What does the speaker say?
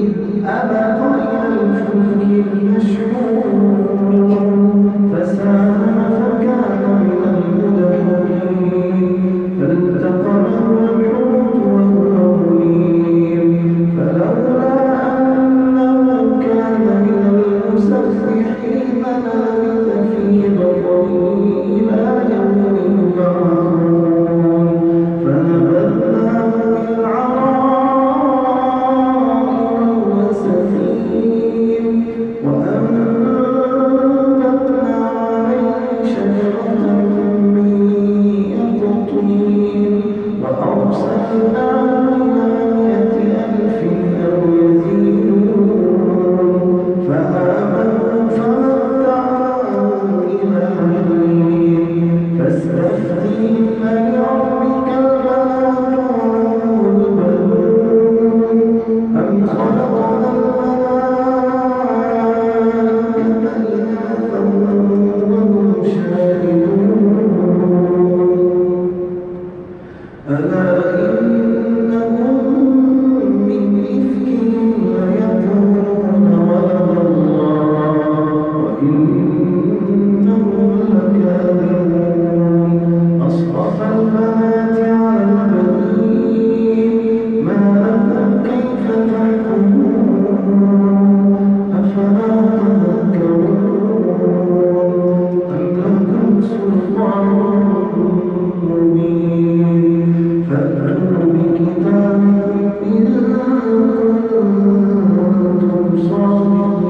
إذ أبق إلى world